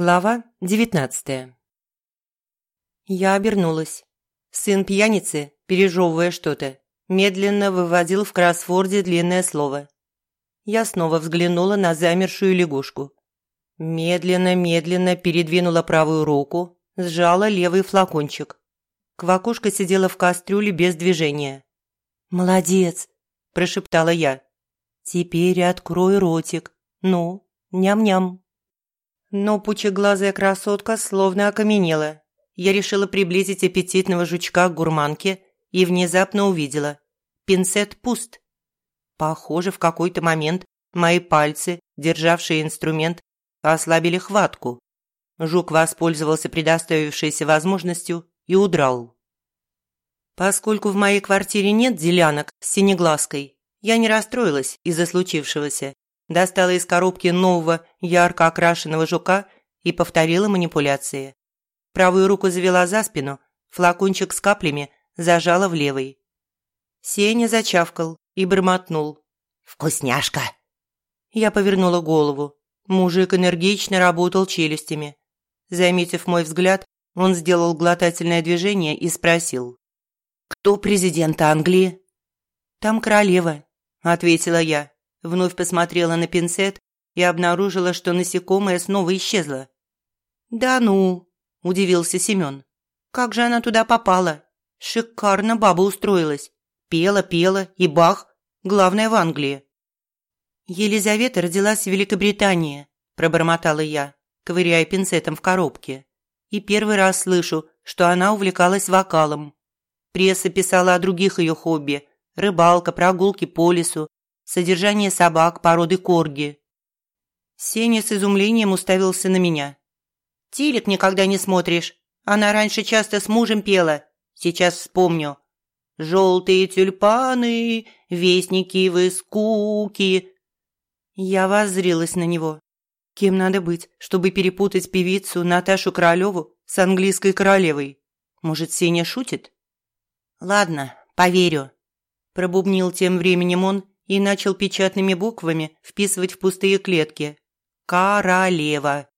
Глава девятнадцатая Я обернулась. Сын пьяницы, пережевывая что-то, медленно выводил в кроссворде длинное слово. Я снова взглянула на замершую лягушку. Медленно-медленно передвинула правую руку, сжала левый флакончик. Квакушка сидела в кастрюле без движения. «Молодец!» – прошептала я. «Теперь открой ротик. Ну, ням-ням». Но пучеглазая красотка словно окаменела. Я решила приблизить аппетитного жучка к гурманке и внезапно увидела. Пинцет пуст. Похоже, в какой-то момент мои пальцы, державшие инструмент, ослабили хватку. Жук воспользовался предоставившейся возможностью и удрал. Поскольку в моей квартире нет делянок с синеглазкой, я не расстроилась из-за случившегося достала из коробки нового ярко окрашенного жука и повторила манипуляции. Правую руку завела за спину, флакончик с каплями зажала в левой. Сеня зачавкал и бормотнул. «Вкусняшка!» Я повернула голову. Мужик энергично работал челюстями. Заметив мой взгляд, он сделал глотательное движение и спросил. «Кто президент Англии?» «Там королева», – ответила я вновь посмотрела на пинцет и обнаружила, что насекомое снова исчезло. «Да ну!» – удивился Семен. «Как же она туда попала? Шикарно баба устроилась. Пела, пела и бах, главное в Англии». «Елизавета родилась в Великобритании», – пробормотала я, ковыряя пинцетом в коробке. «И первый раз слышу, что она увлекалась вокалом. Пресса писала о других ее хобби – рыбалка, прогулки по лесу, содержание собак породы корги. Сеня с изумлением уставился на меня. «Телек никогда не смотришь. Она раньше часто с мужем пела. Сейчас вспомню. Желтые тюльпаны, вестники вы скуки». Я воззрелась на него. Кем надо быть, чтобы перепутать певицу Наташу Королеву с английской королевой? Может, Сеня шутит? «Ладно, поверю», – пробубнил тем временем он и начал печатными буквами вписывать в пустые клетки. «Королева».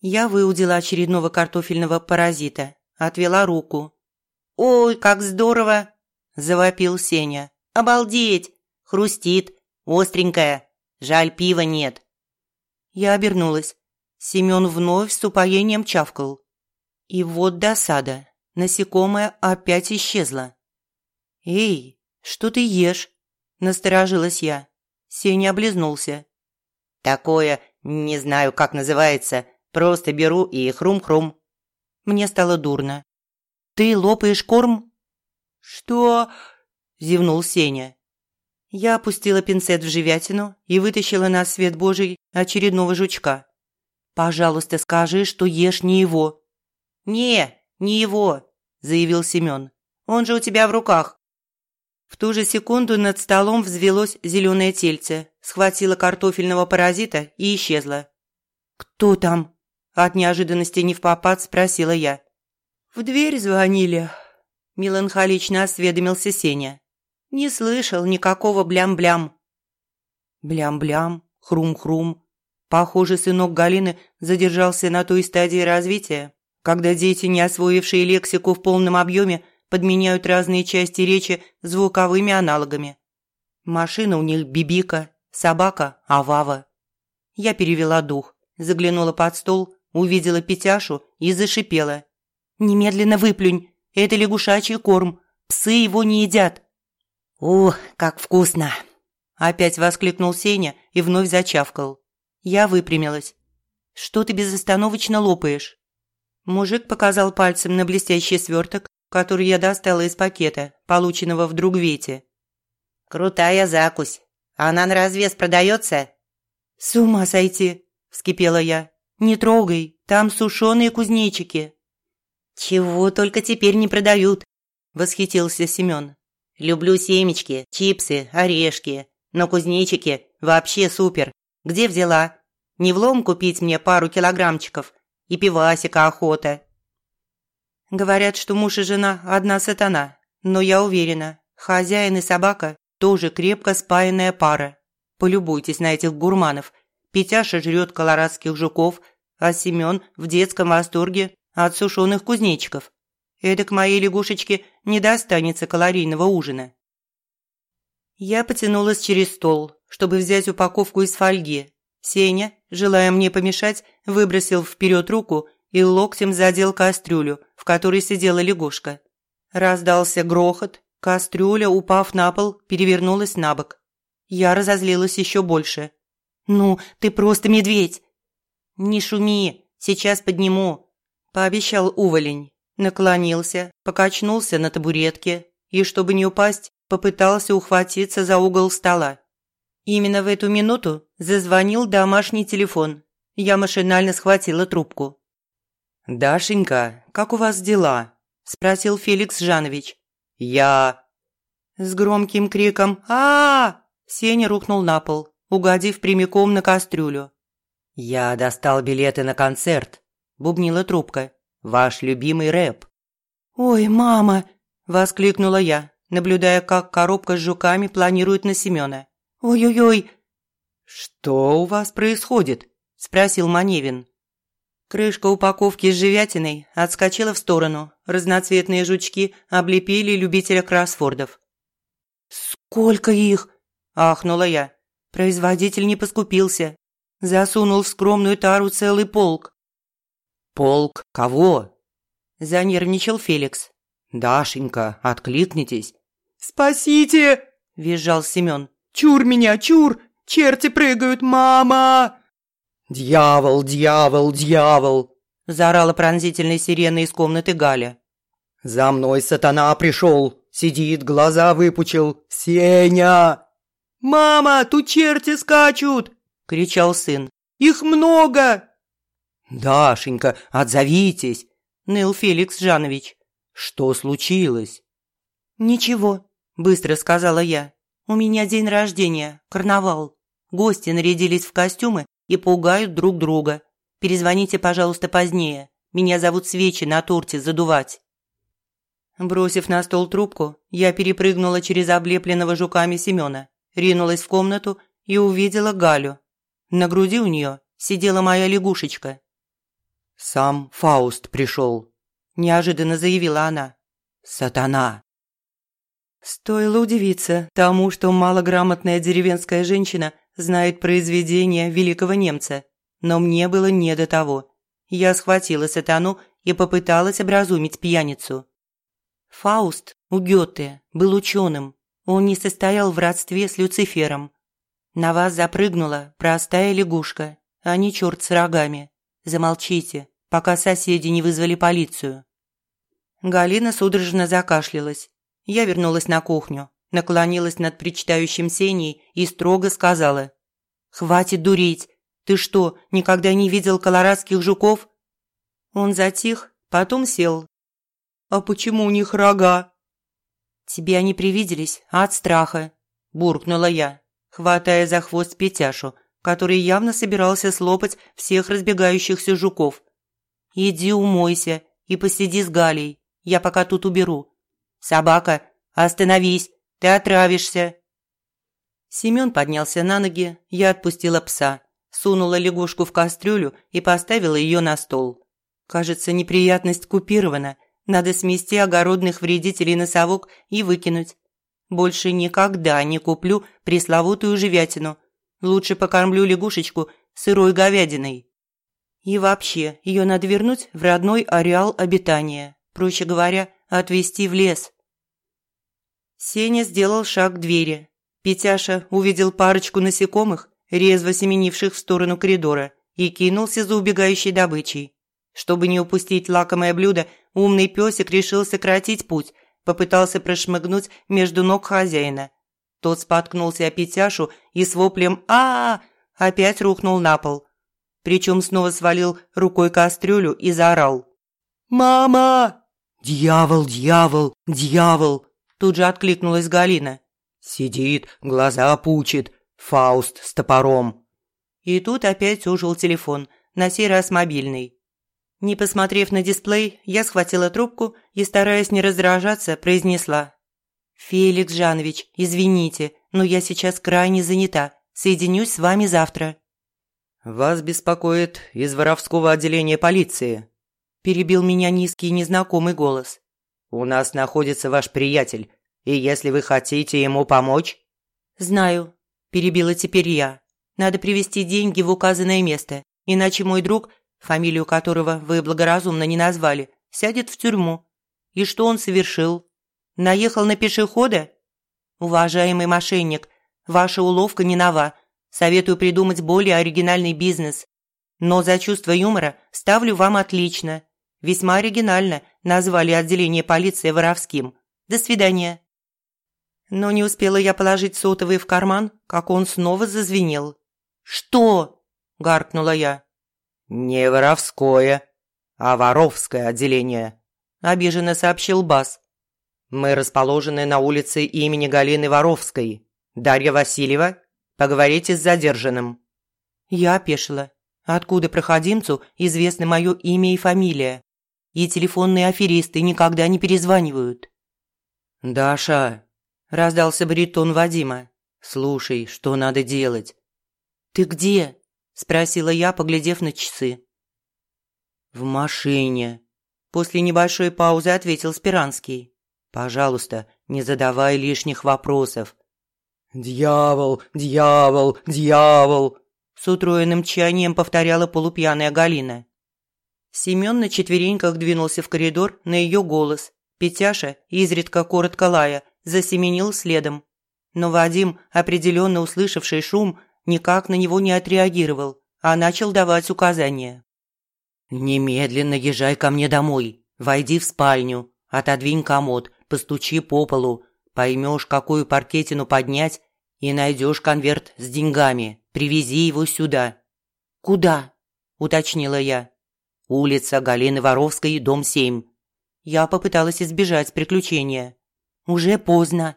Я выудила очередного картофельного паразита, отвела руку. «Ой, как здорово!» – завопил Сеня. «Обалдеть! Хрустит, остренькая. Жаль, пива нет». Я обернулась. Семен вновь с упоением чавкал. И вот досада. Насекомое опять исчезло. «Эй, что ты ешь?» Насторожилась я. Сеня облизнулся. «Такое, не знаю, как называется, просто беру и хрум-хрум». Мне стало дурно. «Ты лопаешь корм?» «Что?» – зевнул Сеня. Я опустила пинцет в живятину и вытащила на свет божий очередного жучка. «Пожалуйста, скажи, что ешь не его». «Не, не его», – заявил Семен. «Он же у тебя в руках». В ту же секунду над столом взвелось зеленое тельце, схватило картофельного паразита и исчезло. «Кто там?» – от неожиданности не в попад спросила я. «В дверь звонили», – меланхолично осведомился Сеня. «Не слышал никакого блям-блям». Блям-блям, хрум-хрум. Похоже, сынок Галины задержался на той стадии развития, когда дети, не освоившие лексику в полном объеме, подменяют разные части речи звуковыми аналогами. Машина у них бибика, собака – авава. Я перевела дух, заглянула под стол, увидела Петяшу и зашипела. «Немедленно выплюнь, это лягушачий корм, псы его не едят». «Ух, как вкусно!» Опять воскликнул Сеня и вновь зачавкал. Я выпрямилась. «Что ты безостановочно лопаешь?» Мужик показал пальцем на блестящий сверток который я достала из пакета, полученного в Другвете. «Крутая закусь. Она на развес продается?» «С ума сойти!» – вскипела я. «Не трогай, там сушеные кузнечики». «Чего только теперь не продают!» – восхитился Семен. «Люблю семечки, чипсы, орешки, но кузнечики вообще супер. Где взяла? Не влом купить мне пару килограммчиков и пивасика охота». Говорят, что муж и жена – одна сатана, но я уверена, хозяин и собака – тоже крепко спаянная пара. Полюбуйтесь на этих гурманов. Петяша жрет колорадских жуков, а Семен в детском восторге от сушеных кузнечиков. Это к моей лягушечке не достанется калорийного ужина. Я потянулась через стол, чтобы взять упаковку из фольги. Сеня, желая мне помешать, выбросил вперед руку и локтем задел кастрюлю, в которой сидела лягушка. Раздался грохот, кастрюля, упав на пол, перевернулась на бок. Я разозлилась еще больше. «Ну, ты просто медведь!» «Не шуми, сейчас подниму», – пообещал уволень. Наклонился, покачнулся на табуретке и, чтобы не упасть, попытался ухватиться за угол стола. Именно в эту минуту зазвонил домашний телефон. Я машинально схватила трубку. «Дашенька, как у вас дела?» – спросил Феликс Жанович. «Я...» С громким криком а, -а, -а Сеня рухнул на пол, угодив прямиком на кастрюлю. «Я достал билеты на концерт», – бубнила трубка. «Ваш любимый рэп». «Ой, мама!» – воскликнула я, наблюдая, как коробка с жуками планирует на Семёна. «Ой-ой-ой!» «Что у вас происходит?» – спросил Маневин. Крышка упаковки с живятиной отскочила в сторону. Разноцветные жучки облепили любителя кроссвордов. «Сколько их?» – ахнула я. Производитель не поскупился. Засунул в скромную тару целый полк. «Полк кого?» – занервничал Феликс. «Дашенька, откликнитесь». «Спасите!» – визжал Семен. «Чур меня, чур! Черти прыгают, мама!» «Дьявол, дьявол, дьявол!» – заорала пронзительной сиреной из комнаты Галя. «За мной сатана пришел! Сидит, глаза выпучил! Сеня!» «Мама, тут черти скачут!» – кричал сын. «Их много!» «Дашенька, отзовитесь!» – ныл Феликс Жанович. «Что случилось?» «Ничего», – быстро сказала я. «У меня день рождения, карнавал. Гости нарядились в костюмы и пугают друг друга. Перезвоните, пожалуйста, позднее. Меня зовут свечи на торте задувать». Бросив на стол трубку, я перепрыгнула через облепленного жуками Семена, ринулась в комнату и увидела Галю. На груди у нее сидела моя лягушечка. «Сам Фауст пришел», – неожиданно заявила она. «Сатана». Стоило удивиться тому, что малограмотная деревенская женщина знает произведения великого немца, но мне было не до того. Я схватила сатану и попыталась образумить пьяницу. Фауст у Гёте был ученым, он не состоял в родстве с Люцифером. На вас запрыгнула простая лягушка, а не черт с рогами. Замолчите, пока соседи не вызвали полицию. Галина судорожно закашлялась. Я вернулась на кухню наклонилась над причитающим Сеней и строго сказала. «Хватит дурить! Ты что, никогда не видел колорадских жуков?» Он затих, потом сел. «А почему у них рога?» «Тебе они привиделись от страха», – буркнула я, хватая за хвост Петяшу, который явно собирался слопать всех разбегающихся жуков. «Иди умойся и посиди с Галей, я пока тут уберу. Собака, остановись, ты отравишься!» Семён поднялся на ноги, я отпустила пса, сунула лягушку в кастрюлю и поставила ее на стол. Кажется, неприятность купирована. Надо смести огородных вредителей на совок и выкинуть. Больше никогда не куплю пресловутую живятину. Лучше покормлю лягушечку сырой говядиной. И вообще, ее надо вернуть в родной ареал обитания. Проще говоря, отвезти в лес. Сеня сделал шаг к двери. Петяша увидел парочку насекомых, резво семенивших в сторону коридора, и кинулся за убегающей добычей. Чтобы не упустить лакомое блюдо, умный песик решил сократить путь, попытался прошмыгнуть между ног хозяина. Тот споткнулся о Петяшу и с воплем а, -а, -а опять рухнул на пол. Причем снова свалил рукой кастрюлю и заорал. «Мама!» «Дьявол, дьявол, дьявол!» Тут же откликнулась Галина. «Сидит, глаза пучит, Фауст с топором». И тут опять ужил телефон, на сей раз мобильный. Не посмотрев на дисплей, я схватила трубку и, стараясь не раздражаться, произнесла. «Феликс Жанович, извините, но я сейчас крайне занята. Соединюсь с вами завтра». «Вас беспокоит из воровского отделения полиции», – перебил меня низкий незнакомый голос. «У нас находится ваш приятель, и если вы хотите ему помочь...» «Знаю», – перебила теперь я. «Надо привезти деньги в указанное место, иначе мой друг, фамилию которого вы благоразумно не назвали, сядет в тюрьму. И что он совершил? Наехал на пешехода? Уважаемый мошенник, ваша уловка не нова. Советую придумать более оригинальный бизнес. Но за чувство юмора ставлю вам отлично. Весьма оригинально назвали отделение полиции воровским. До свидания. Но не успела я положить сотовый в карман, как он снова зазвенел. «Что?» – гаркнула я. «Не воровское, а воровское отделение», – обиженно сообщил Бас. «Мы расположены на улице имени Галины Воровской. Дарья Васильева, поговорите с задержанным». Я опешила. Откуда проходимцу известно мое имя и фамилия? И телефонные аферисты никогда не перезванивают. «Даша!» – раздался баритон Вадима. «Слушай, что надо делать?» «Ты где?» – спросила я, поглядев на часы. «В машине», – после небольшой паузы ответил Спиранский. «Пожалуйста, не задавай лишних вопросов». «Дьявол, дьявол, дьявол!» С утроенным чаянием повторяла полупьяная Галина. Семен на четвереньках двинулся в коридор на ее голос. Петяша, изредка коротко лая, засеменил следом. Но Вадим, определенно услышавший шум, никак на него не отреагировал, а начал давать указания. «Немедленно езжай ко мне домой. Войди в спальню, отодвинь комод, постучи по полу. Поймешь, какую паркетину поднять, и найдешь конверт с деньгами. Привези его сюда». «Куда?» – уточнила я. «Улица Галины Воровской, дом 7». Я попыталась избежать приключения. «Уже поздно».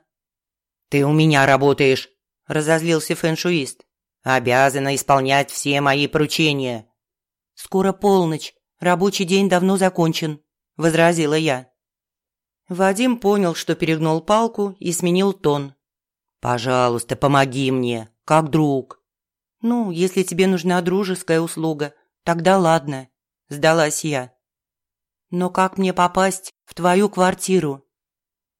«Ты у меня работаешь», – разозлился фэншуист. «Обязана исполнять все мои поручения». «Скоро полночь. Рабочий день давно закончен», – возразила я. Вадим понял, что перегнул палку и сменил тон. «Пожалуйста, помоги мне, как друг». «Ну, если тебе нужна дружеская услуга, тогда ладно», – сдалась я. «Но как мне попасть в твою квартиру?»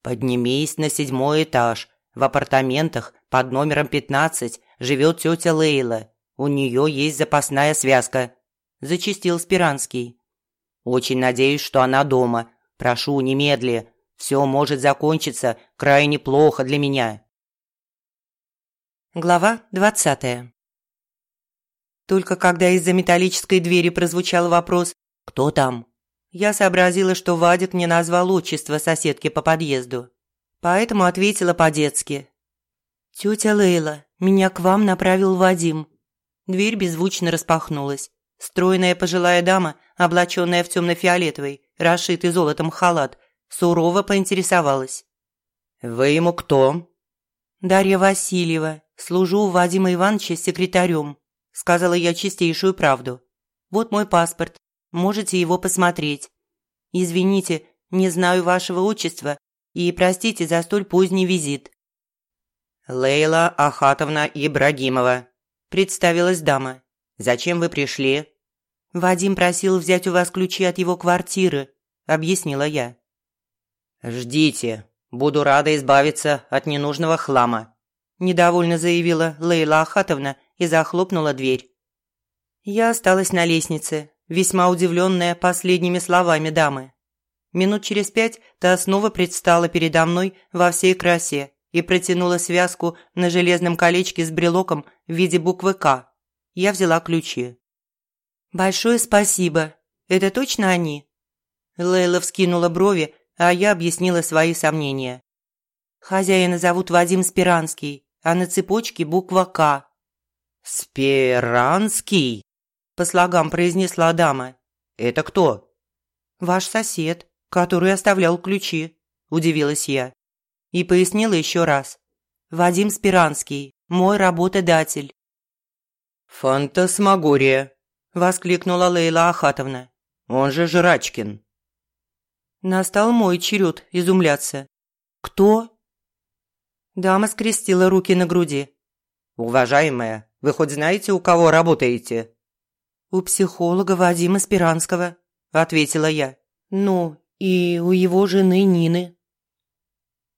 «Поднимись на седьмой этаж. В апартаментах под номером 15 живет тетя Лейла. У нее есть запасная связка зачистил Спиранский. «Очень надеюсь, что она дома. Прошу, немедли. Все может закончиться крайне плохо для меня». Глава двадцатая. Только когда из-за металлической двери прозвучал вопрос «Кто там?», я сообразила, что Вадик не назвал отчество соседки по подъезду. Поэтому ответила по-детски. «Тетя Лейла, меня к вам направил Вадим». Дверь беззвучно распахнулась. Стройная пожилая дама, облаченная в темно-фиолетовый, расшитый золотом халат, сурово поинтересовалась. «Вы ему кто?» «Дарья Васильева. Служу у Вадима Ивановича секретарем», – сказала я чистейшую правду. «Вот мой паспорт. Можете его посмотреть. Извините, не знаю вашего отчества и простите за столь поздний визит». «Лейла Ахатовна Ибрагимова», – представилась дама. Зачем вы пришли?» «Вадим просил взять у вас ключи от его квартиры», – объяснила я. «Ждите. Буду рада избавиться от ненужного хлама», – недовольно заявила Лейла Ахатовна и захлопнула дверь. Я осталась на лестнице, весьма удивленная последними словами дамы. Минут через пять та снова предстала передо мной во всей красе и протянула связку на железном колечке с брелоком в виде буквы «К». Я взяла ключи. «Большое спасибо. Это точно они?» Лейла вскинула брови, а я объяснила свои сомнения. Хозяина зовут Вадим Спиранский, а на цепочке буква «К». «Спиранский?» – по слогам произнесла дама. «Это кто?» «Ваш сосед, который оставлял ключи», – удивилась я. И пояснила еще раз. «Вадим Спиранский, мой работодатель». «Фантасмагория!» – воскликнула Лейла Ахатовна. «Он же Жрачкин!» Настал мой черед изумляться. «Кто?» Дама скрестила руки на груди. «Уважаемая, вы хоть знаете, у кого работаете?» «У психолога Вадима Спиранского», – ответила я. «Ну, и у его жены Нины».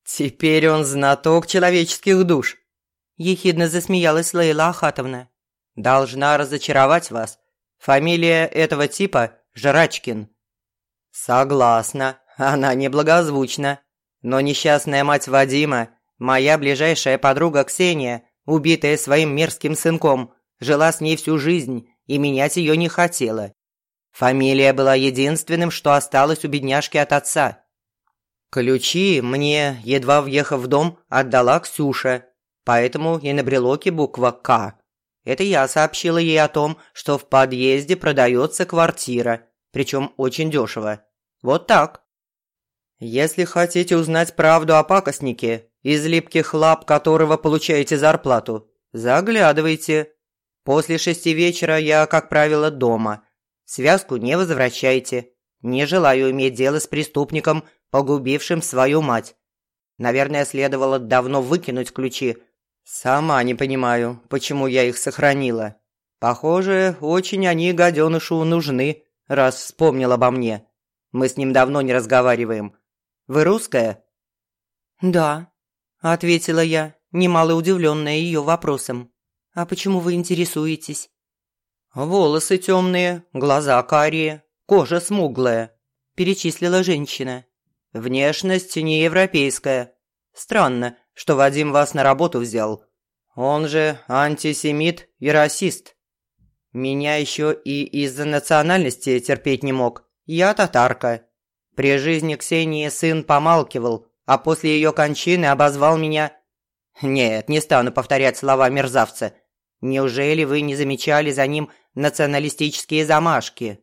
«Теперь он знаток человеческих душ», – ехидно засмеялась Лейла Ахатовна. «Должна разочаровать вас. Фамилия этого типа – Жрачкин». «Согласна, она неблагозвучна. Но несчастная мать Вадима, моя ближайшая подруга Ксения, убитая своим мерзким сынком, жила с ней всю жизнь и менять ее не хотела. Фамилия была единственным, что осталось у бедняжки от отца. Ключи мне, едва въехав в дом, отдала Ксюша, поэтому и на брелоке буква «К». Это я сообщила ей о том, что в подъезде продается квартира, причем очень дешево. Вот так. Если хотите узнать правду о пакостнике, из липких лап которого получаете зарплату, заглядывайте. После шести вечера я, как правило, дома. Связку не возвращайте. Не желаю иметь дело с преступником, погубившим свою мать. Наверное, следовало давно выкинуть ключи. Сама не понимаю, почему я их сохранила. Похоже, очень они гаденышу нужны, раз вспомнил обо мне. Мы с ним давно не разговариваем. Вы русская?» «Да», – ответила я, немало удивленная ее вопросом. «А почему вы интересуетесь?» «Волосы темные, глаза карие, кожа смуглая», – перечислила женщина. «Внешность не европейская. Странно, что Вадим вас на работу взял. Он же антисемит и расист. Меня еще и из-за национальности терпеть не мог. Я татарка. При жизни Ксении сын помалкивал, а после ее кончины обозвал меня... Нет, не стану повторять слова мерзавца – Неужели вы не замечали за ним националистические замашки?»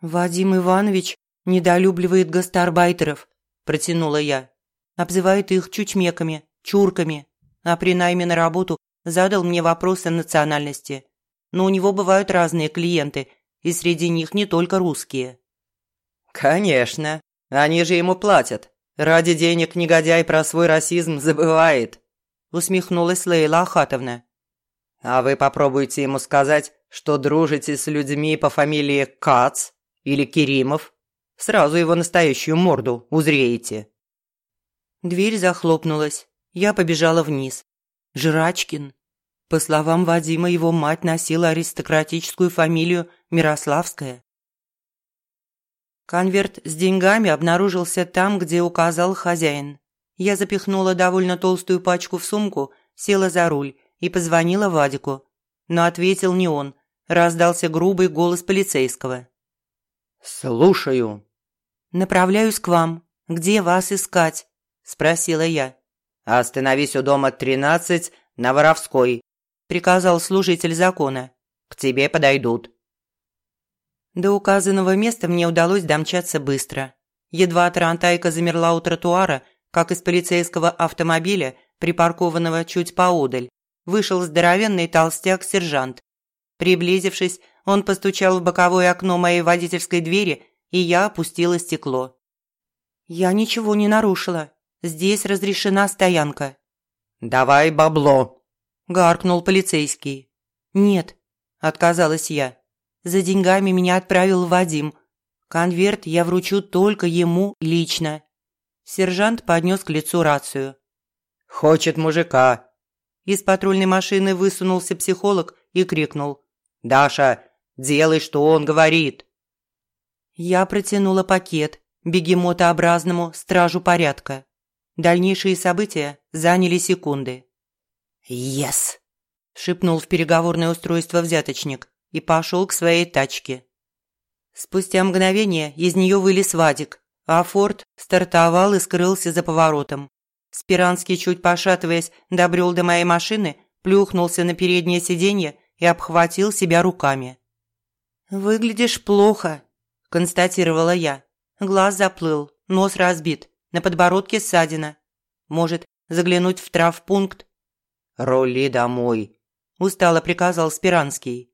«Вадим Иванович недолюбливает гастарбайтеров», – протянула я. «Обзывает их чучмеками, чурками, а при найме на работу задал мне вопрос о национальности. Но у него бывают разные клиенты, и среди них не только русские». «Конечно, они же ему платят. Ради денег негодяй про свой расизм забывает», – усмехнулась Лейла Ахатовна. А вы попробуйте ему сказать, что дружите с людьми по фамилии Кац или Керимов. Сразу его настоящую морду узреете». Дверь захлопнулась. Я побежала вниз. Жрачкин. По словам Вадима, его мать носила аристократическую фамилию Мирославская. Конверт с деньгами обнаружился там, где указал хозяин. Я запихнула довольно толстую пачку в сумку, села за руль и позвонила Вадику. Но ответил не он. Раздался грубый голос полицейского. «Слушаю». «Направляюсь к вам. Где вас искать?» – спросила я. «Остановись у дома 13 на Воровской», – приказал служитель закона. «К тебе подойдут». До указанного места мне удалось домчаться быстро. Едва Тарантайка замерла у тротуара, как из полицейского автомобиля, припаркованного чуть поодаль, вышел здоровенный толстяк-сержант. Приблизившись, он постучал в боковое окно моей водительской двери, и я опустила стекло. «Я ничего не нарушила. Здесь разрешена стоянка». «Давай бабло», – гаркнул полицейский. «Нет», – отказалась я. «За деньгами меня отправил Вадим. Конверт я вручу только ему лично». Сержант поднес к лицу рацию. «Хочет мужика. Из патрульной машины высунулся психолог и крикнул. «Даша, делай, что он говорит!» Я протянула пакет бегемотообразному стражу порядка. Дальнейшие события заняли секунды. «Ес!» – шепнул в переговорное устройство взяточник и пошел к своей тачке. Спустя мгновение из нее вылез Вадик, а Форд стартовал и скрылся за поворотом. Спиранский, чуть пошатываясь, добрел до моей машины, плюхнулся на переднее сиденье и обхватил себя руками. «Выглядишь плохо», – констатировала я. Глаз заплыл, нос разбит, на подбородке ссадина. Может, заглянуть в травпункт? «Рули домой», – устало приказал Спиранский.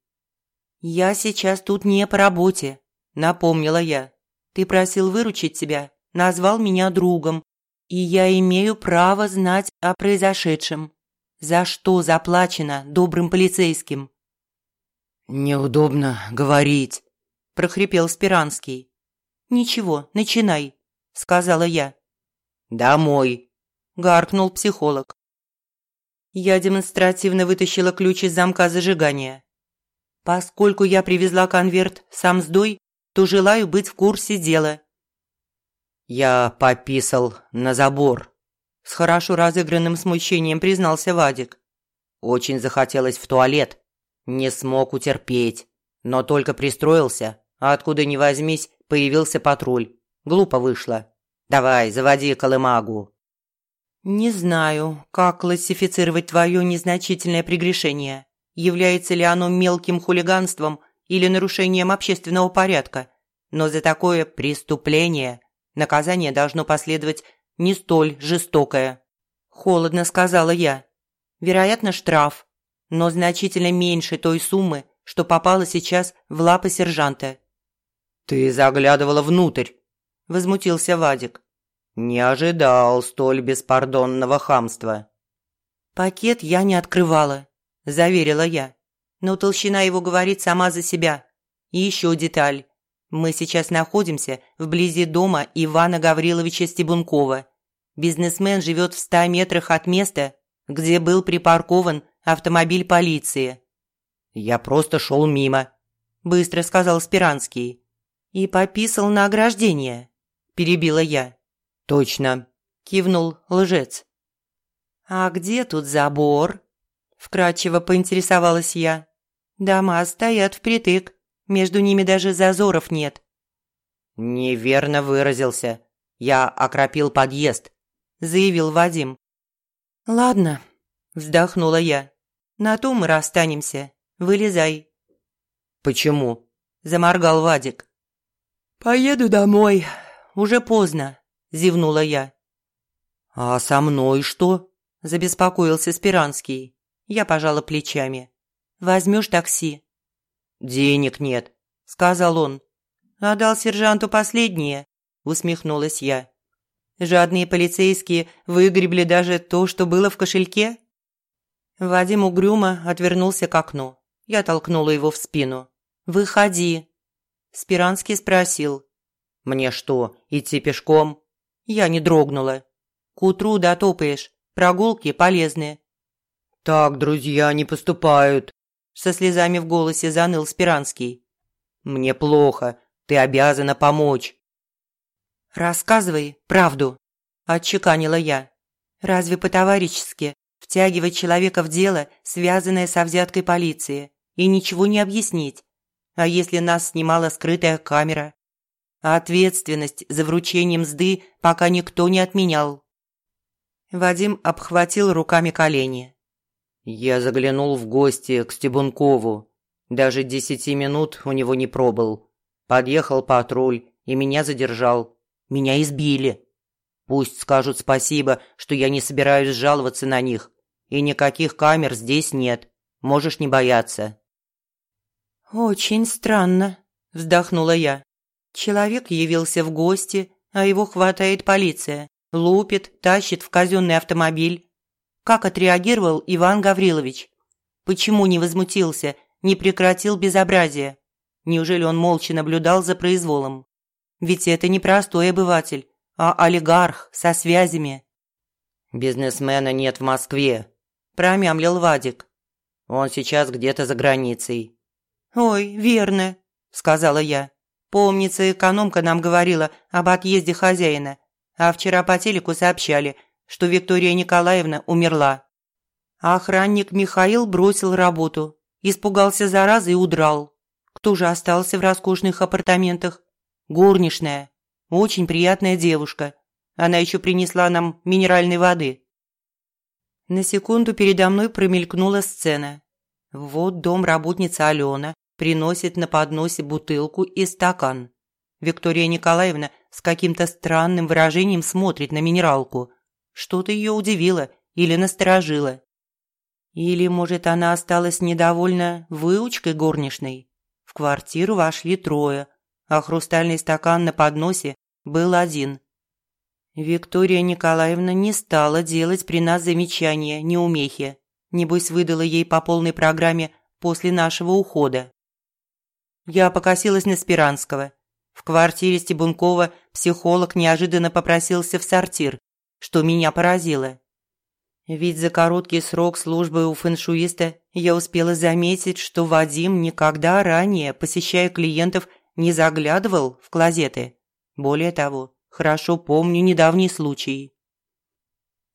«Я сейчас тут не по работе», – напомнила я. «Ты просил выручить тебя, назвал меня другом, и я имею право знать о произошедшем. За что заплачено добрым полицейским?» «Неудобно говорить», – прохрипел Спиранский. «Ничего, начинай», – сказала я. «Домой», – гаркнул психолог. Я демонстративно вытащила ключ из замка зажигания. Поскольку я привезла конверт сам с дой, то желаю быть в курсе дела. «Я пописал на забор», – с хорошо разыгранным смущением признался Вадик. «Очень захотелось в туалет. Не смог утерпеть. Но только пристроился, а откуда ни возьмись, появился патруль. Глупо вышло. Давай, заводи колымагу». «Не знаю, как классифицировать твое незначительное прегрешение. Является ли оно мелким хулиганством или нарушением общественного порядка. Но за такое преступление наказание должно последовать не столь жестокое. Холодно сказала я. Вероятно, штраф, но значительно меньше той суммы, что попала сейчас в лапы сержанта. «Ты заглядывала внутрь», – возмутился Вадик. Не ожидал столь беспардонного хамства. «Пакет я не открывала», – заверила я. «Но толщина его говорит сама за себя. И еще деталь. Мы сейчас находимся вблизи дома Ивана Гавриловича Стебункова. Бизнесмен живет в ста метрах от места, где был припаркован автомобиль полиции». «Я просто шел мимо», – быстро сказал Спиранский. «И пописал на ограждение», – перебила я. «Точно», – кивнул лжец. «А где тут забор?» – вкратчиво поинтересовалась я. «Дома стоят впритык, между ними даже зазоров нет». «Неверно выразился. Я окропил подъезд», – заявил Вадим. «Ладно», – вздохнула я. «На то мы расстанемся. Вылезай». «Почему?» – заморгал Вадик. «Поеду домой. Уже поздно. – зевнула я. «А со мной что?» – забеспокоился Спиранский. Я пожала плечами. «Возьмешь такси?» «Денег нет», – сказал он. «Отдал сержанту последнее», – усмехнулась я. «Жадные полицейские выгребли даже то, что было в кошельке?» Вадим угрюмо отвернулся к окну. Я толкнула его в спину. «Выходи!» Спиранский спросил. «Мне что, идти пешком?» Я не дрогнула. К утру дотопаешь. Прогулки полезные. «Так друзья не поступают», – со слезами в голосе заныл Спиранский. «Мне плохо. Ты обязана помочь». «Рассказывай правду», – отчеканила я. «Разве по-товарищески втягивать человека в дело, связанное со взяткой полиции, и ничего не объяснить? А если нас снимала скрытая камера? а ответственность за вручение мзды пока никто не отменял. Вадим обхватил руками колени. «Я заглянул в гости к Стебункову. Даже десяти минут у него не пробыл. Подъехал патруль и меня задержал. Меня избили. Пусть скажут спасибо, что я не собираюсь жаловаться на них. И никаких камер здесь нет. Можешь не бояться». «Очень странно», – вздохнула я. Человек явился в гости, а его хватает полиция, лупит, тащит в казенный автомобиль. Как отреагировал Иван Гаврилович? Почему не возмутился, не прекратил безобразие? Неужели он молча наблюдал за произволом? Ведь это не простой обыватель, а олигарх со связями. «Бизнесмена нет в Москве», – промямлил Вадик. «Он сейчас где-то за границей». «Ой, верно», – сказала я. Помнится, экономка нам говорила об отъезде хозяина, а вчера по телеку сообщали, что Виктория Николаевна умерла. А охранник Михаил бросил работу, испугался заразы и удрал. Кто же остался в роскошных апартаментах? Горничная. Очень приятная девушка. Она еще принесла нам минеральной воды. На секунду передо мной промелькнула сцена. Вот дом работницы Алена, приносит на подносе бутылку и стакан. Виктория Николаевна с каким-то странным выражением смотрит на минералку. Что-то ее удивило или насторожило. Или, может, она осталась недовольна выучкой горничной? В квартиру вошли трое, а хрустальный стакан на подносе был один. Виктория Николаевна не стала делать при нас замечания неумехи. Небось, выдала ей по полной программе после нашего ухода. Я покосилась на Спиранского. В квартире Стебункова психолог неожиданно попросился в сортир, что меня поразило. Ведь за короткий срок службы у фэншуиста я успела заметить, что Вадим никогда ранее, посещая клиентов, не заглядывал в клозеты. Более того, хорошо помню недавний случай.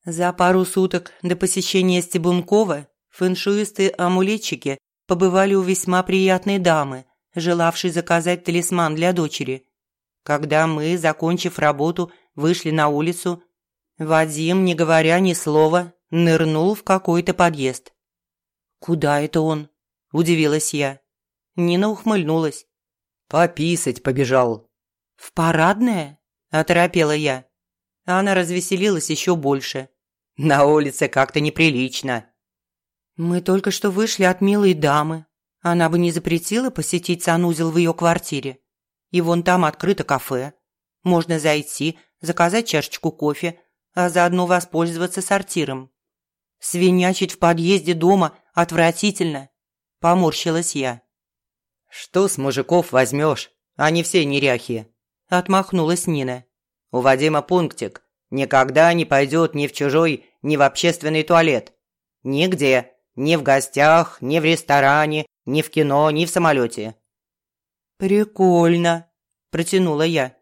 За пару суток до посещения Стебункова фэншуисты-амулетчики побывали у весьма приятной дамы, желавшей заказать талисман для дочери. Когда мы, закончив работу, вышли на улицу, Вадим, не говоря ни слова, нырнул в какой-то подъезд. «Куда это он?» – удивилась я. Нина ухмыльнулась. «Пописать побежал». «В парадное?» – оторопела я. Она развеселилась еще больше. «На улице как-то неприлично». «Мы только что вышли от милой дамы. Она бы не запретила посетить санузел в ее квартире. И вон там открыто кафе. Можно зайти, заказать чашечку кофе, а заодно воспользоваться сортиром. Свинячить в подъезде дома отвратительно. Поморщилась я. «Что с мужиков возьмешь? Они все неряхи», – отмахнулась Нина. «У Вадима пунктик. Никогда не пойдет ни в чужой, ни в общественный туалет. Нигде. Ни в гостях, ни в ресторане, ни в кино, ни в самолете». «Прикольно», – протянула я.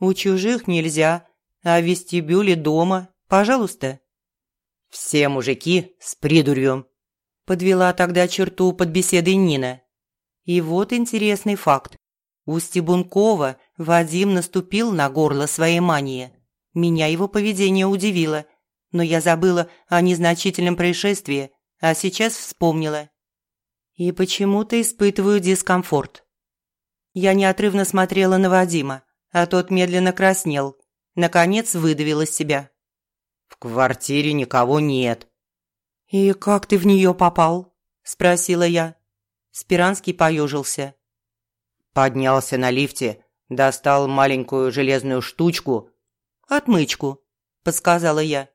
«У чужих нельзя, а в вестибюле дома, пожалуйста». «Все мужики с придурью», – подвела тогда черту под беседой Нина. И вот интересный факт. У Стебункова Вадим наступил на горло своей мании. Меня его поведение удивило, но я забыла о незначительном происшествии, а сейчас вспомнила. И почему-то испытываю дискомфорт. Я неотрывно смотрела на Вадима, а тот медленно краснел. Наконец выдавил из себя. В квартире никого нет». «И как ты в нее попал?» – спросила я. Спиранский поежился. Поднялся на лифте, достал маленькую железную штучку. «Отмычку», – подсказала я.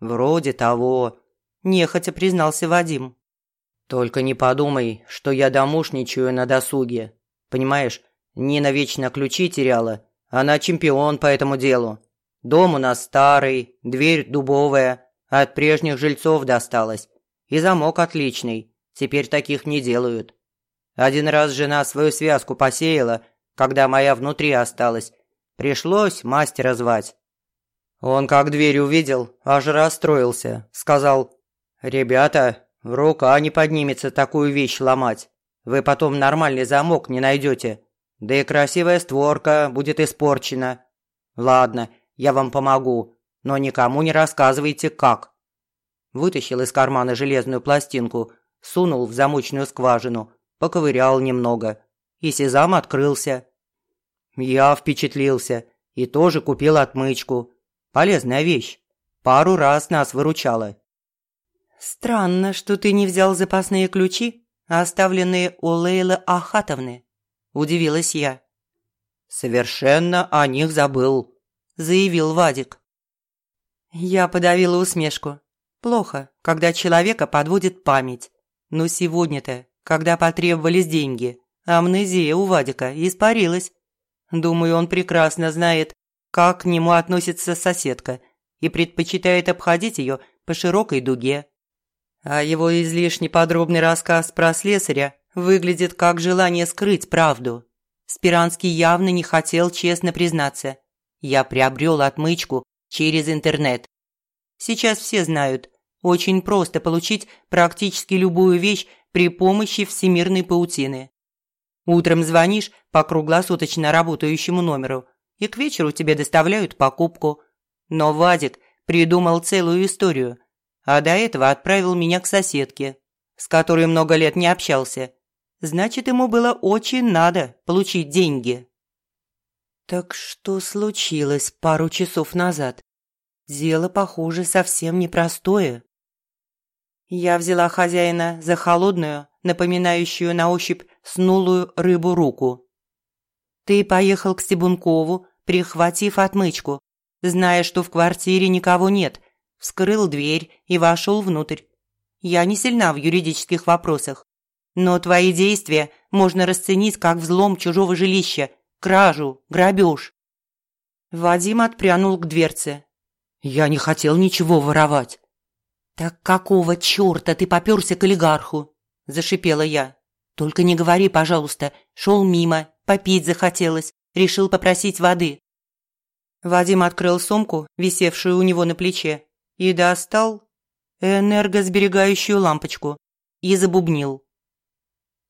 «Вроде того», – нехотя признался Вадим. «Только не подумай, что я домушничаю на досуге. Понимаешь, Нина вечно ключи теряла, она чемпион по этому делу. Дом у нас старый, дверь дубовая, от прежних жильцов досталась. И замок отличный, теперь таких не делают. Один раз жена свою связку посеяла, когда моя внутри осталась. Пришлось мастера звать. Он как дверь увидел, аж расстроился. Сказал, «Ребята, рука не поднимется такую вещь ломать. Вы потом нормальный замок не найдете. Да и красивая створка будет испорчена. Ладно, я вам помогу, но никому не рассказывайте, как». Вытащил из кармана железную пластинку, сунул в замочную скважину, поковырял немного, и сезам открылся. Я впечатлился и тоже купил отмычку. Полезная вещь. Пару раз нас выручала. «Странно, что ты не взял запасные ключи, оставленные у Лейлы Ахатовны», – удивилась я. «Совершенно о них забыл», – заявил Вадик. Я подавила усмешку. Плохо, когда человека подводит память. Но сегодня-то, когда потребовались деньги, амнезия у Вадика испарилась. Думаю, он прекрасно знает, как к нему относится соседка и предпочитает обходить ее по широкой дуге. А его излишне подробный рассказ про слесаря выглядит как желание скрыть правду. Спиранский явно не хотел честно признаться я приобрел отмычку через интернет. Сейчас все знают, очень просто получить практически любую вещь при помощи всемирной паутины. Утром звонишь по круглосуточно работающему номеру, и к вечеру тебе доставляют покупку. Но Вадик придумал целую историю, а до этого отправил меня к соседке, с которой много лет не общался. Значит, ему было очень надо получить деньги. Так что случилось пару часов назад? Дело, похоже, совсем непростое. Я взяла хозяина за холодную, напоминающую на ощупь снулую рыбу руку. Ты поехал к Стебункову, прихватив отмычку, зная, что в квартире никого нет, вскрыл дверь и вошел внутрь. Я не сильна в юридических вопросах. Но твои действия можно расценить как взлом чужого жилища, кражу, грабеж». Вадим отпрянул к дверце. «Я не хотел ничего воровать». «Так какого черта ты попёрся к олигарху?» – зашипела я. «Только не говори, пожалуйста, шел мимо, попить захотелось, решил попросить воды». Вадим открыл сумку, висевшую у него на плече, и достал энергосберегающую лампочку и забубнил.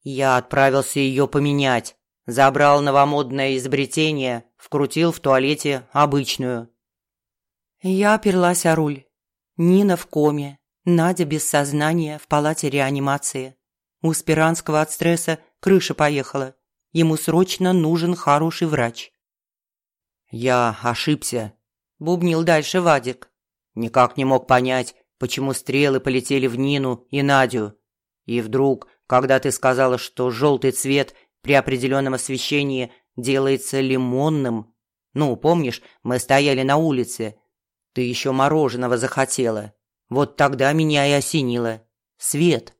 Я отправился ее поменять. Забрал новомодное изобретение, вкрутил в туалете обычную. Я оперлась о руль. Нина в коме, Надя без сознания в палате реанимации. У Спиранского от стресса крыша поехала. Ему срочно нужен хороший врач. «Я ошибся», – бубнил дальше Вадик. Никак не мог понять, почему стрелы полетели в Нину и Надю. И вдруг, когда ты сказала, что желтый цвет при определенном освещении делается лимонным, ну, помнишь, мы стояли на улице, ты еще мороженого захотела. Вот тогда меня и осенило. Свет.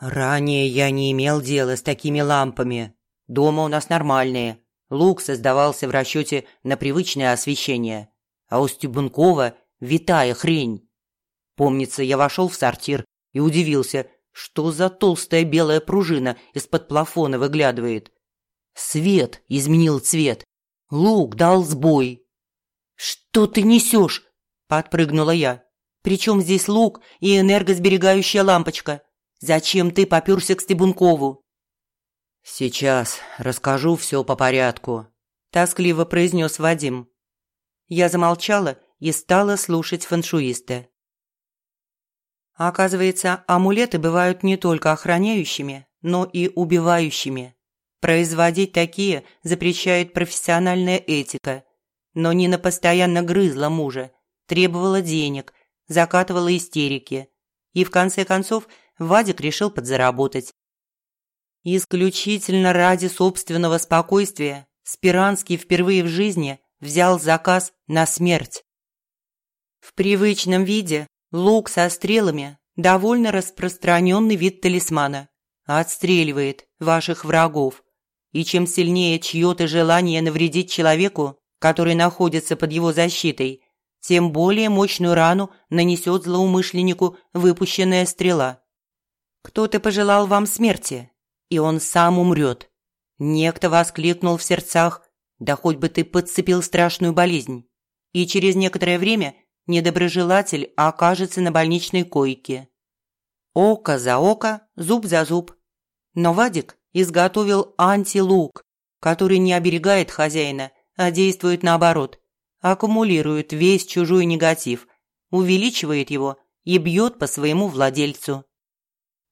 Ранее я не имел дела с такими лампами. Дома у нас нормальные. Лук создавался в расчете на привычное освещение. А у Стебункова витая хрень. Помнится, я вошел в сортир и удивился, что за толстая белая пружина из-под плафона выглядывает. Свет изменил цвет. Лук дал сбой. «Что ты несешь?» – подпрыгнула я. «Причем здесь лук и энергосберегающая лампочка? Зачем ты попёрся к Стебункову?» «Сейчас расскажу все по порядку», – тоскливо произнес Вадим. Я замолчала и стала слушать фэншуиста. Оказывается, амулеты бывают не только охраняющими, но и убивающими. Производить такие запрещает профессиональная этика. Но Нина постоянно грызла мужа, требовала денег, закатывала истерики. И в конце концов Вадик решил подзаработать. Исключительно ради собственного спокойствия Спиранский впервые в жизни взял заказ на смерть. В привычном виде лук со стрелами – довольно распространенный вид талисмана. Отстреливает ваших врагов. И чем сильнее чье-то желание навредить человеку, который находится под его защитой, тем более мощную рану нанесет злоумышленнику выпущенная стрела. Кто-то пожелал вам смерти, и он сам умрет. Некто воскликнул в сердцах, да хоть бы ты подцепил страшную болезнь. И через некоторое время недоброжелатель окажется на больничной койке. Око за око, зуб за зуб. Но Вадик изготовил антилук, который не оберегает хозяина, а действует наоборот. Аккумулирует весь чужой негатив, увеличивает его и бьет по своему владельцу.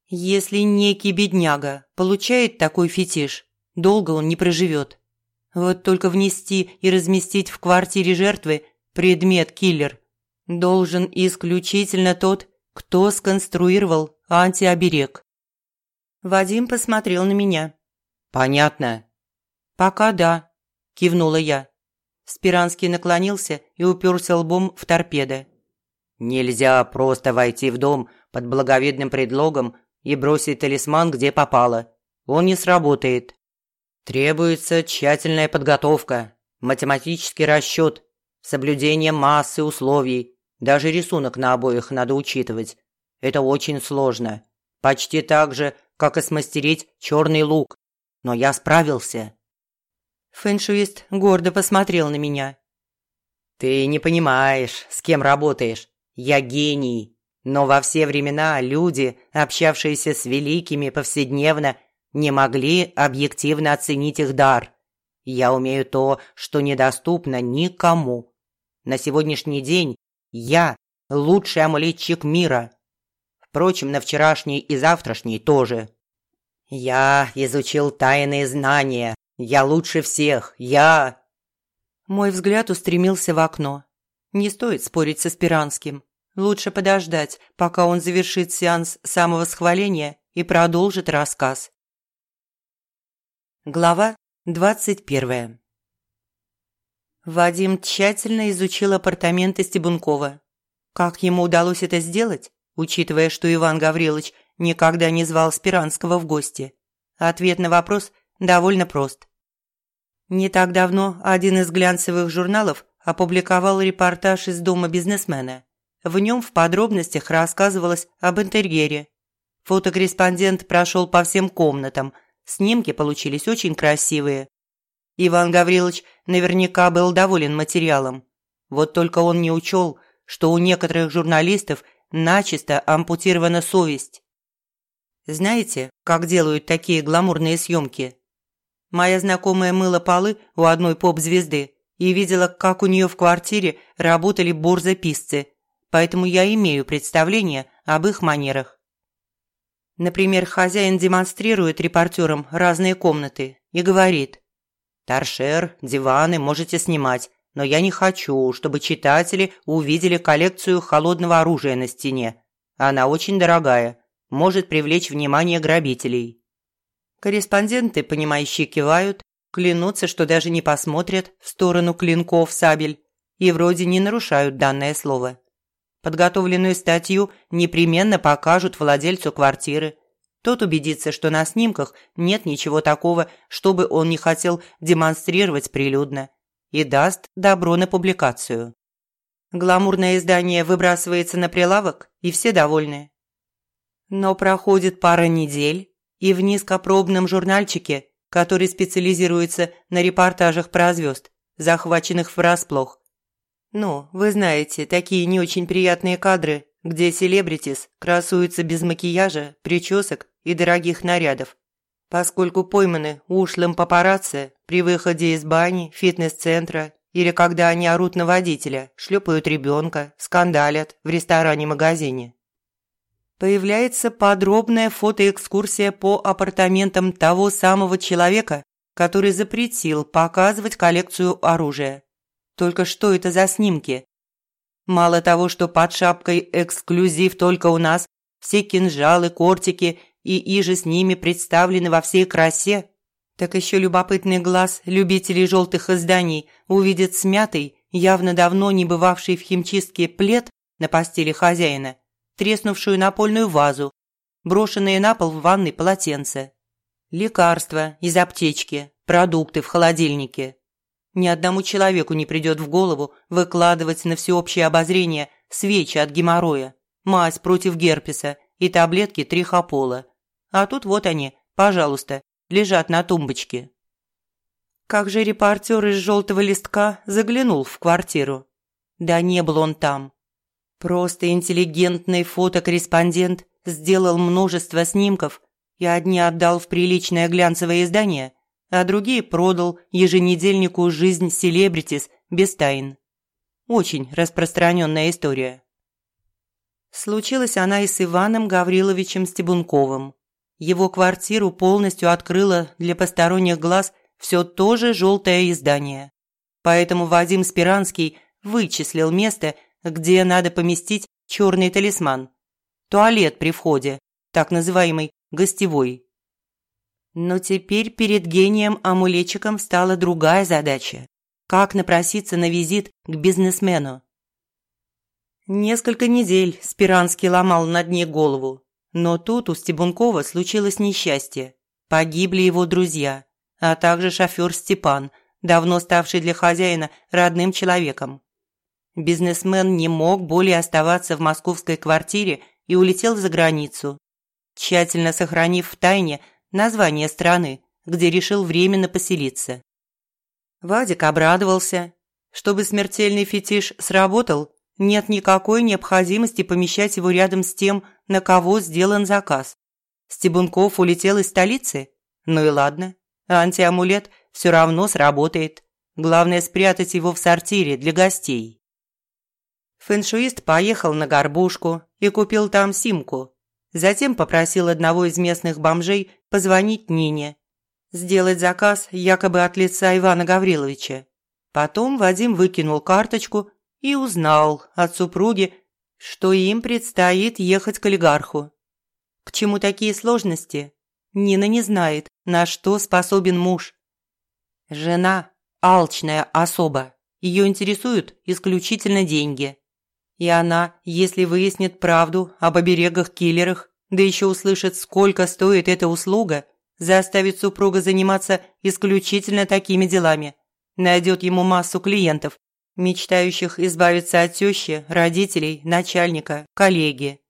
Если некий бедняга получает такой фетиш, долго он не проживет. Вот только внести и разместить в квартире жертвы предмет-киллер должен исключительно тот, кто сконструировал антиоберег. Вадим посмотрел на меня. «Понятно». «Пока да», – кивнула я. Спиранский наклонился и уперся лбом в торпеды. «Нельзя просто войти в дом под благовидным предлогом и бросить талисман где попало. Он не сработает. Требуется тщательная подготовка, математический расчет, соблюдение массы условий. Даже рисунок на обоих надо учитывать. Это очень сложно. Почти так же, как и смастерить черный лук. Но я справился. Фэншуист гордо посмотрел на меня. «Ты не понимаешь, с кем работаешь. Я гений. Но во все времена люди, общавшиеся с великими повседневно, не могли объективно оценить их дар. Я умею то, что недоступно никому. На сегодняшний день я лучший амулетчик мира. Впрочем, на вчерашний и завтрашний тоже. Я изучил тайные знания. Я лучше всех. Я... Мой взгляд устремился в окно. Не стоит спорить со Спиранским. Лучше подождать, пока он завершит сеанс самовосхваления и продолжит рассказ. Глава двадцать первая. Вадим тщательно изучил апартаменты Стебункова. Как ему удалось это сделать, учитывая, что Иван Гаврилович никогда не звал Спиранского в гости. Ответ на вопрос довольно прост. Не так давно один из глянцевых журналов опубликовал репортаж из дома бизнесмена. В нем в подробностях рассказывалось об интерьере. Фотокорреспондент прошел по всем комнатам, снимки получились очень красивые. Иван Гаврилович наверняка был доволен материалом. Вот только он не учел, что у некоторых журналистов начисто ампутирована совесть. Знаете, как делают такие гламурные съемки? Моя знакомая мыла полы у одной поп-звезды и видела, как у нее в квартире работали борзописцы, поэтому я имею представление об их манерах. Например, хозяин демонстрирует репортерам разные комнаты и говорит «Торшер, диваны можете снимать, но я не хочу, чтобы читатели увидели коллекцию холодного оружия на стене. Она очень дорогая, может привлечь внимание грабителей». Корреспонденты, понимающие, кивают, клянутся, что даже не посмотрят в сторону клинков сабель и вроде не нарушают данное слово. Подготовленную статью непременно покажут владельцу квартиры. Тот убедится, что на снимках нет ничего такого, чтобы он не хотел демонстрировать прилюдно и даст добро на публикацию. Гламурное издание выбрасывается на прилавок, и все довольны. Но проходит пара недель, и в низкопробном журнальчике, который специализируется на репортажах про звезд, захваченных врасплох. Ну, вы знаете, такие не очень приятные кадры, где селебритис красуются без макияжа, причесок и дорогих нарядов, поскольку пойманы ушлым папарацци при выходе из бани, фитнес-центра или когда они орут на водителя, шлепают ребенка, скандалят в ресторане-магазине. Появляется подробная фотоэкскурсия по апартаментам того самого человека, который запретил показывать коллекцию оружия. Только что это за снимки? Мало того, что под шапкой эксклюзив только у нас, все кинжалы, кортики и иже с ними представлены во всей красе, так еще любопытный глаз любителей желтых изданий увидит смятый, явно давно не бывавший в химчистке плед на постели хозяина, треснувшую напольную вазу, брошенные на пол в ванной полотенце, лекарства из аптечки, продукты в холодильнике. Ни одному человеку не придет в голову выкладывать на всеобщее обозрение свечи от геморроя, мазь против герпеса и таблетки трихопола – а тут вот они, пожалуйста, лежат на тумбочке. Как же репортер из желтого листка заглянул в квартиру? Да не был он там. Просто интеллигентный фотокорреспондент сделал множество снимков и одни отдал в приличное глянцевое издание, а другие продал еженедельнику «Жизнь селебритис» без тайн. Очень распространенная история. Случилась она и с Иваном Гавриловичем Стебунковым. Его квартиру полностью открыло для посторонних глаз все то же желтое издание. Поэтому Вадим Спиранский вычислил место, где надо поместить черный талисман. Туалет при входе, так называемый гостевой. Но теперь перед гением-амулетчиком стала другая задача. Как напроситься на визит к бизнесмену? Несколько недель Спиранский ломал над ней голову, но тут у Стебункова случилось несчастье. Погибли его друзья, а также шофер Степан, давно ставший для хозяина родным человеком. Бизнесмен не мог более оставаться в московской квартире и улетел за границу, тщательно сохранив в тайне название страны, где решил временно поселиться. Вадик обрадовался. Чтобы смертельный фетиш сработал, нет никакой необходимости помещать его рядом с тем, на кого сделан заказ. Стебунков улетел из столицы? Ну и ладно. Антиамулет все равно сработает. Главное спрятать его в сортире для гостей. Фэншуист поехал на горбушку и купил там симку. Затем попросил одного из местных бомжей позвонить Нине. Сделать заказ якобы от лица Ивана Гавриловича. Потом Вадим выкинул карточку и узнал от супруги, что им предстоит ехать к олигарху. К чему такие сложности? Нина не знает, на что способен муж. Жена – алчная особа. Ее интересуют исключительно деньги. И она, если выяснит правду об оберегах-киллерах, да еще услышит, сколько стоит эта услуга, заставит супруга заниматься исключительно такими делами. Найдет ему массу клиентов, мечтающих избавиться от тещи, родителей, начальника, коллеги.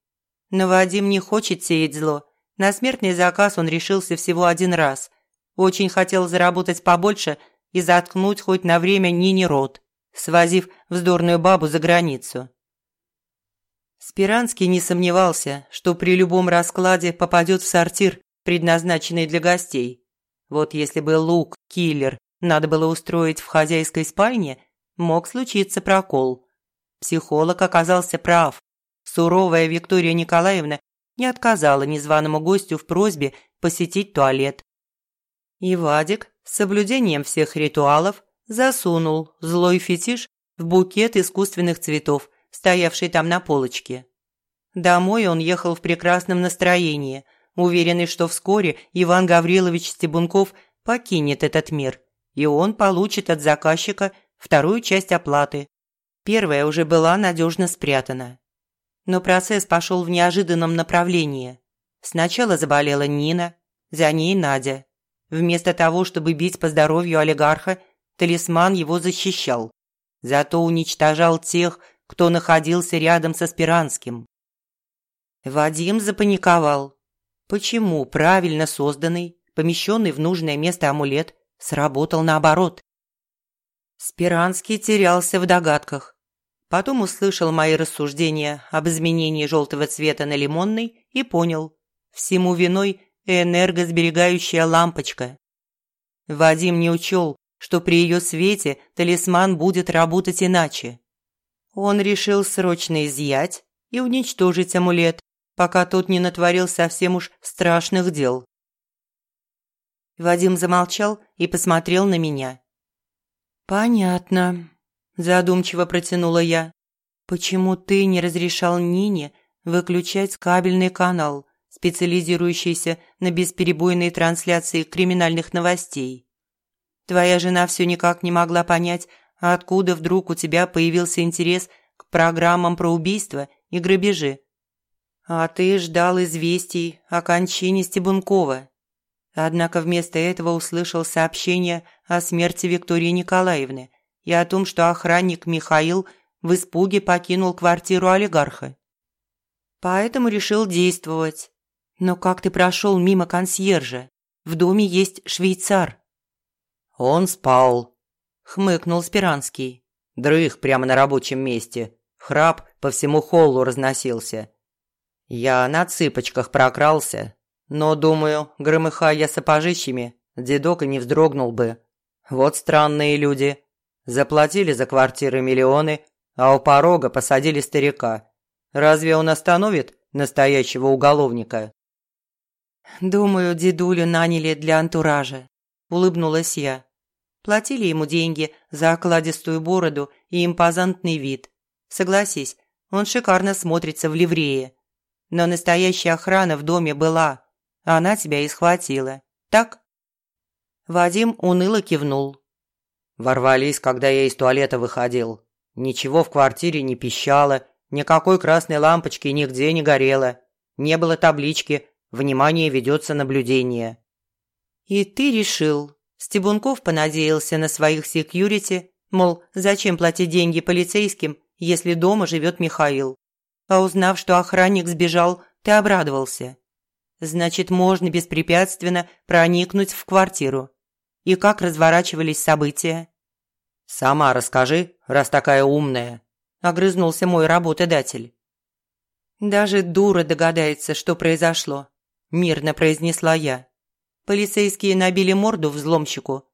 Но Вадим не хочет сеять зло. На смертный заказ он решился всего один раз. Очень хотел заработать побольше и заткнуть хоть на время Нине рот, свозив вздорную бабу за границу. Спиранский не сомневался, что при любом раскладе попадет в сортир, предназначенный для гостей. Вот если бы Лук, киллер, надо было устроить в хозяйской спальне, мог случиться прокол. Психолог оказался прав. Суровая Виктория Николаевна не отказала незваному гостю в просьбе посетить туалет. И Вадик с соблюдением всех ритуалов засунул злой фетиш в букет искусственных цветов, стоявший там на полочке. Домой он ехал в прекрасном настроении, уверенный, что вскоре Иван Гаврилович Стебунков покинет этот мир, и он получит от заказчика вторую часть оплаты. Первая уже была надежно спрятана. Но процесс пошел в неожиданном направлении. Сначала заболела Нина, за ней Надя. Вместо того, чтобы бить по здоровью олигарха, талисман его защищал. Зато уничтожал тех, кто находился рядом со Спиранским. Вадим запаниковал. Почему правильно созданный, помещенный в нужное место амулет сработал наоборот? Спиранский терялся в догадках. Потом услышал мои рассуждения об изменении желтого цвета на лимонный и понял. Всему виной энергосберегающая лампочка. Вадим не учел, что при ее свете талисман будет работать иначе. Он решил срочно изъять и уничтожить амулет, пока тот не натворил совсем уж страшных дел. Вадим замолчал и посмотрел на меня. «Понятно», – задумчиво протянула я. «Почему ты не разрешал Нине выключать кабельный канал, специализирующийся на бесперебойной трансляции криминальных новостей? Твоя жена все никак не могла понять, откуда вдруг у тебя появился интерес к программам про убийства и грабежи. А ты ждал известий о кончине Стебункова. Однако вместо этого услышал сообщение о смерти Виктории Николаевны и о том, что охранник Михаил в испуге покинул квартиру олигарха. Поэтому решил действовать. Но как ты прошел мимо консьержа? В доме есть швейцар. Он спал, хмыкнул Спиранский. Дрых прямо на рабочем месте. Храп по всему холлу разносился. Я на цыпочках прокрался, но, думаю, громыхая сапожищами, дедок и не вздрогнул бы. Вот странные люди. Заплатили за квартиры миллионы, а у порога посадили старика. Разве он остановит настоящего уголовника? «Думаю, дедулю наняли для антуража», – улыбнулась я. Платили ему деньги за окладистую бороду и импозантный вид. Согласись, он шикарно смотрится в ливрее. Но настоящая охрана в доме была – она тебя и схватила. Так?» Вадим уныло кивнул. Ворвались, когда я из туалета выходил. Ничего в квартире не пищало, никакой красной лампочки нигде не горело. Не было таблички «Внимание, ведется наблюдение». «И ты решил?» Стебунков понадеялся на своих секьюрити, мол, зачем платить деньги полицейским, если дома живет Михаил. А узнав, что охранник сбежал, ты обрадовался. Значит, можно беспрепятственно проникнуть в квартиру. И как разворачивались события? «Сама расскажи, раз такая умная», – огрызнулся мой работодатель. «Даже дура догадается, что произошло», – мирно произнесла я. Полицейские набили морду взломщику.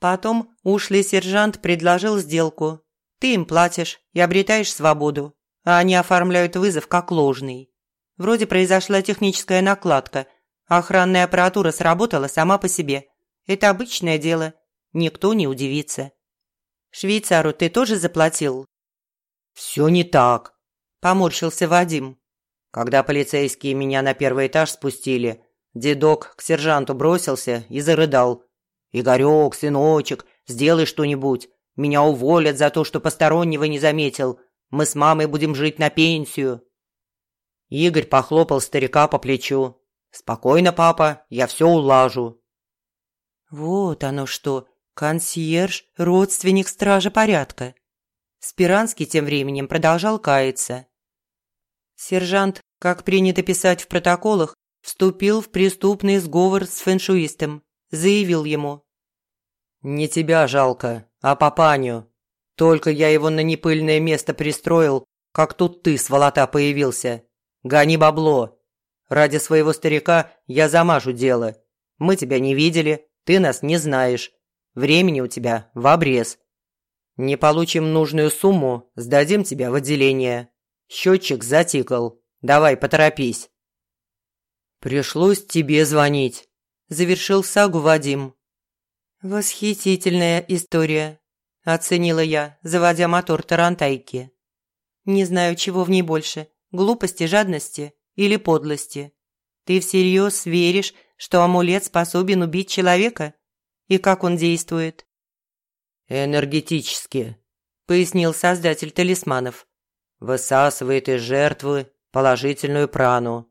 Потом ушлый сержант предложил сделку. Ты им платишь и обретаешь свободу, а они оформляют вызов как ложный. Вроде произошла техническая накладка. Охранная аппаратура сработала сама по себе. Это обычное дело. Никто не удивится. Швейцару ты тоже заплатил? Все не так, поморщился Вадим. Когда полицейские меня на первый этаж спустили, дедок к сержанту бросился и зарыдал. «Игорек, сыночек, сделай что-нибудь. Меня уволят за то, что постороннего не заметил. Мы с мамой будем жить на пенсию». Игорь похлопал старика по плечу. «Спокойно, папа, я все улажу». Вот оно что, консьерж – родственник стража порядка. Спиранский тем временем продолжал каяться. Сержант, как принято писать в протоколах, вступил в преступный сговор с фэншуистом, заявил ему. «Не тебя жалко, а папаню. Только я его на непыльное место пристроил, как тут ты, сволота, появился. Гони бабло. Ради своего старика я замажу дело. Мы тебя не видели, ты нас не знаешь. Времени у тебя в обрез. Не получим нужную сумму, сдадим тебя в отделение. Счетчик затикал. Давай, поторопись. Пришлось тебе звонить. Завершил сагу Вадим. Восхитительная история, оценила я, заводя мотор Тарантайки. Не знаю, чего в ней больше – глупости, жадности или подлости. Ты всерьез веришь, что амулет способен убить человека? И как он действует? «Энергетически», – пояснил создатель талисманов. «Высасывает из жертвы положительную прану».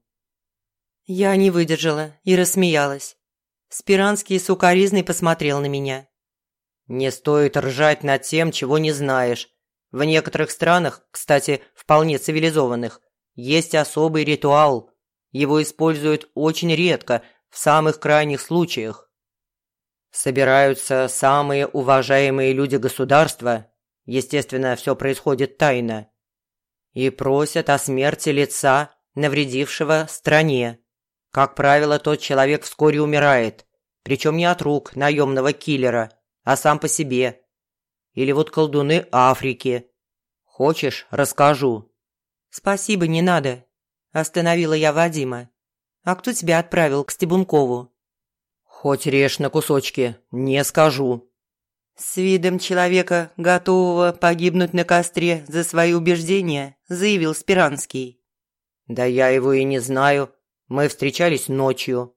Я не выдержала и рассмеялась. Спиранский сукоризный посмотрел на меня. «Не стоит ржать над тем, чего не знаешь. В некоторых странах, кстати, вполне цивилизованных, есть особый ритуал. Его используют очень редко, в самых крайних случаях. Собираются самые уважаемые люди государства, естественно, все происходит тайно, и просят о смерти лица, навредившего стране. Как правило, тот человек вскоре умирает, причем не от рук наемного киллера, а сам по себе. Или вот колдуны Африки. Хочешь, расскажу?» «Спасибо, не надо», – остановила я Вадима. «А кто тебя отправил к Стебункову?» «Хоть режь на кусочки, не скажу». С видом человека, готового погибнуть на костре за свои убеждения, заявил Спиранский. «Да я его и не знаю. Мы встречались ночью».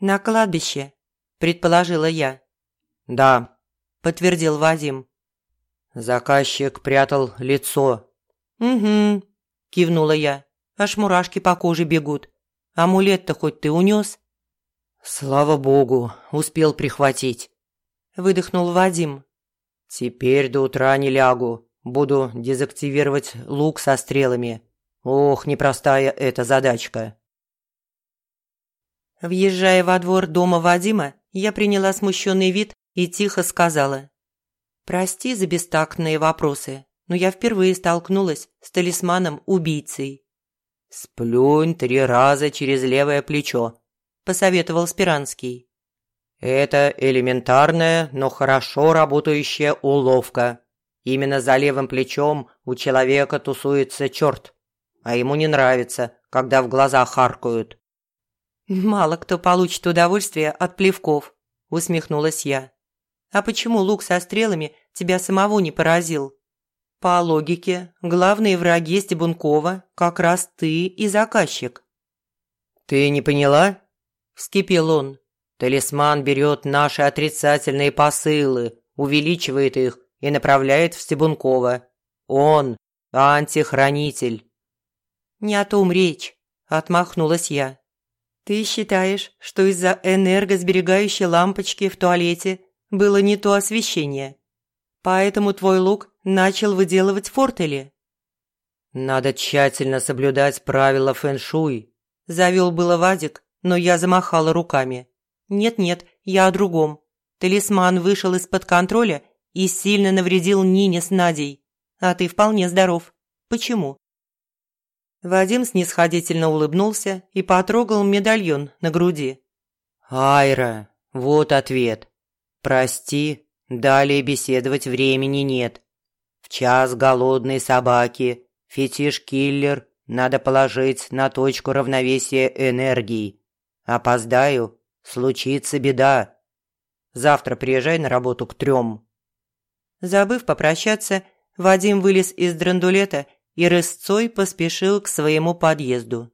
«На кладбище», – предположила я. «Да», – подтвердил Вадим. Заказчик прятал лицо. «Угу», кивнула я. Аж мурашки по коже бегут. Амулет-то хоть ты унес? Слава богу, успел прихватить. Выдохнул Вадим. Теперь до утра не лягу. Буду дезактивировать лук со стрелами. Ох, непростая эта задачка. Въезжая во двор дома Вадима, я приняла смущенный вид и тихо сказала. «Прости за бестактные вопросы но я впервые столкнулась с талисманом-убийцей. «Сплюнь три раза через левое плечо», – посоветовал Спиранский. «Это элементарная, но хорошо работающая уловка. Именно за левым плечом у человека тусуется черт, а ему не нравится, когда в глаза харкают». «Мало кто получит удовольствие от плевков», – усмехнулась я. «А почему лук со стрелами тебя самого не поразил?» По логике, главные враги Стебункова как раз ты и заказчик. «Ты не поняла?» – вскипел он. «Талисман берет наши отрицательные посылы, увеличивает их и направляет в Стебункова. Он – антихранитель». «Не о том речь», – отмахнулась я. «Ты считаешь, что из-за энергосберегающей лампочки в туалете было не то освещение?» Поэтому твой лук начал выделывать фортели». «Надо тщательно соблюдать правила фэн-шуй», – завел было Вадик, но я замахала руками. «Нет-нет, я о другом. Талисман вышел из-под контроля и сильно навредил Нине с Надей. А ты вполне здоров. Почему?» Вадим снисходительно улыбнулся и потрогал медальон на груди. «Айра, вот ответ. Прости, Далее беседовать времени нет. Час голодной собаки, фетиш-киллер надо положить на точку равновесия энергии. Опоздаю, случится беда. Завтра приезжай на работу к трем. Забыв попрощаться, Вадим вылез из драндулета и рысцой поспешил к своему подъезду.